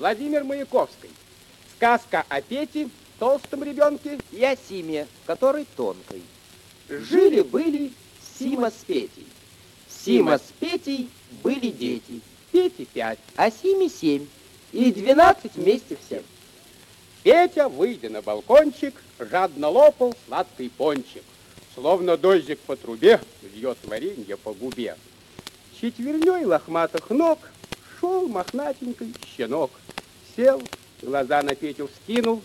Владимир Маяковский. Сказка о Пете, толстом ребенке. И о Симе, который тонкой. Жили-были Сима с Петей. Сима с Петей были дети. Пете пять, а Симе семь. И двенадцать вместе всем. Петя, выйдя на балкончик, жадно лопал сладкий пончик. Словно дождик по трубе льет варенье по губе. Четверней лохматых ног шел мохнатенький щенок. Сел, глаза на Петю вскинул.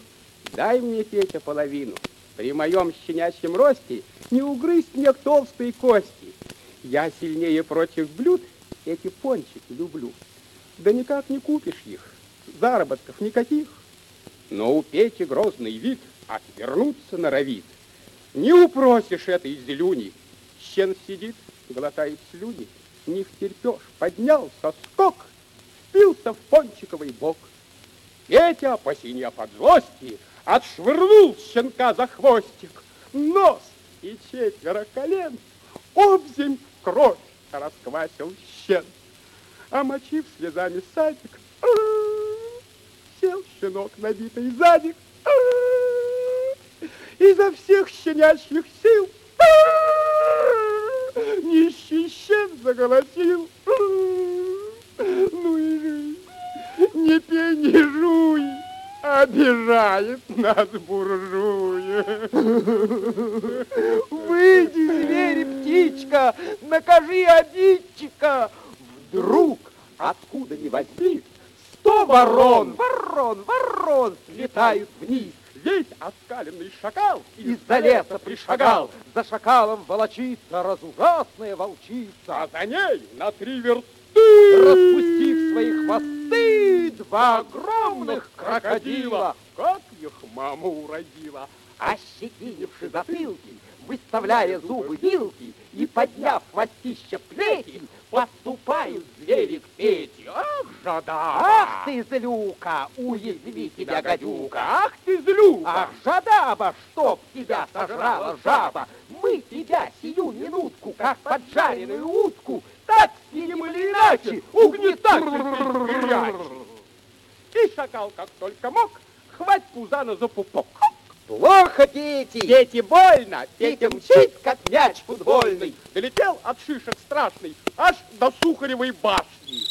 Дай мне, Петя, половину. При моем щенячьем росте не угрызть мне толстые кости. Я сильнее прочих блюд эти пончики люблю. Да никак не купишь их, заработков никаких. Но у Пети грозный вид отвернуться норовит. Не упросишь этой зелюни. Щен сидит, глотает слюни. Не втерпешь, поднялся скок, впился в пончиковый бок. Петя, посиня под злости, отшвырнул щенка за хвостик. Нос и четверо колен обземь кровь расквасил щен. Омочив слезами садик, сел щенок, набитый задик, изо всех щенячьих сил нищий щен заголосил. Ну и жизнь, не пей, не жуй, обижает нас буржуи. Выйди, звери, птичка, накажи обидчика. Вдруг, откуда ни возьми, сто ворон, ворон, ворон слетают вниз. Весь оскаленный шакал из-за леса пришагал. За шакалом волочится разужасная волчица. А за ней на три версты, распустив свои хвосты, два огромных крокодила. Как их мама уродила. Ощетинивши затылки, выставляя зубы вилки и подняв хвостище плети, поступают звери к Пете. Ах, жада! Ах ты, злюка, уязви тебя, гадюка! Ах ты, злюка! Ах, жадаба, чтоб тебя сожрала жаба! Мы тебя сию минутку, как поджаренную утку, так или иначе, угнетатель Шакал, как только мог, хвать Пузана за пупок. Плохо, Пети! Пете больно! Петя мчит, как мяч футбольный. Долетел от шишек страшный аж до Сухаревой башни.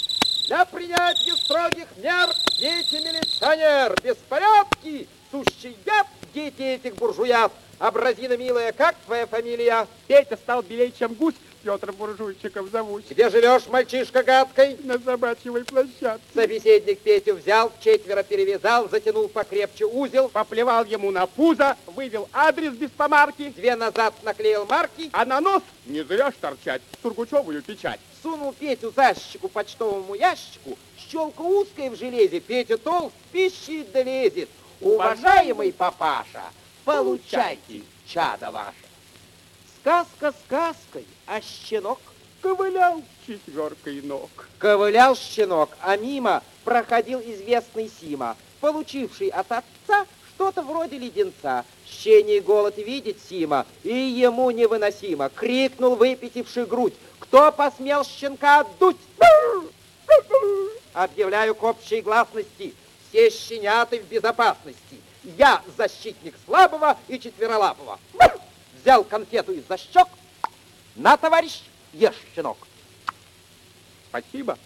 Для принятия строгих мер дети милиционер, беспорядки, сущий яд, дети этих буржуяв. Абразина, милая, как твоя фамилия? Петя стал белее, чем гусь, Петр Буржуйчиков зовут. Где живешь, мальчишка гадкой? На собачьей площадке. Собеседник Петю взял, четверо перевязал, затянул покрепче узел. Поплевал ему на пузо, вывел адрес без помарки. Две назад наклеил марки. А на нос не зря ж торчать Сургучевую печать. Сунул Петю защику почтовому ящику. Щелка узкая в железе, Петя толст, пищит долезет. Уважаемый папаша, получайте чадо ваше. Сказка сказкой, а щенок ковылял четверкой ног. Ковылял щенок, а мимо проходил известный Сима, получивший от отца что-то вроде леденца. Щений голод видит Сима, и ему невыносимо. Крикнул, выпятивший грудь. Кто посмел щенка отдуть? Объявляю к общей гласности. Все щеняты в безопасности. Я защитник слабого и четверолапого. Взял конфету из-за щек. На, товарищ, ешь, щенок. Спасибо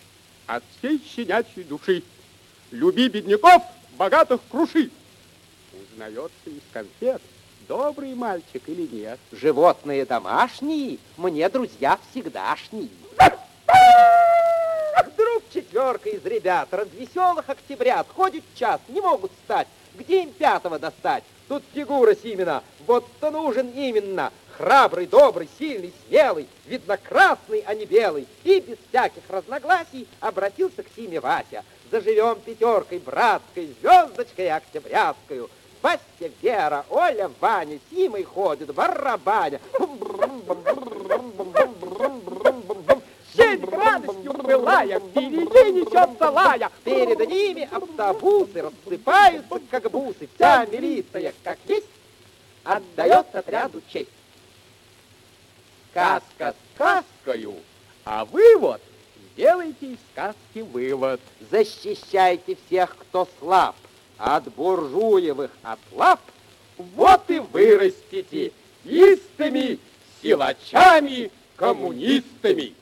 от всей щенячьей души. Люби бедняков, богатых круши. Узнается из конфет, добрый мальчик или нет. Животные домашние, мне друзья всегдашние. Вдруг четверка из ребят, развеселых октябрят, ходит час, не могут встать. Где им пятого достать? Тут фигура Симена, вот-то нужен именно. Храбрый, добрый, сильный, смелый, видно красный, а не белый. И без всяких разногласий обратился к Симе Вася. Заживем пятеркой братской, звездочкой октябрятскую. Вася, Вера, Оля, Ваня, Симой ходит, барабаня. Радостью пылая, впереди несется лая. Перед ними автобусы рассыпаются, как бусы. Вся милиция, как есть, отдает отряду честь. Сказка сказкою, а вывод Сделайте из сказки вывод. Защищайте всех, кто слаб, от буржуевых отлап. Вот и вырастите истыми, силачами, коммунистами.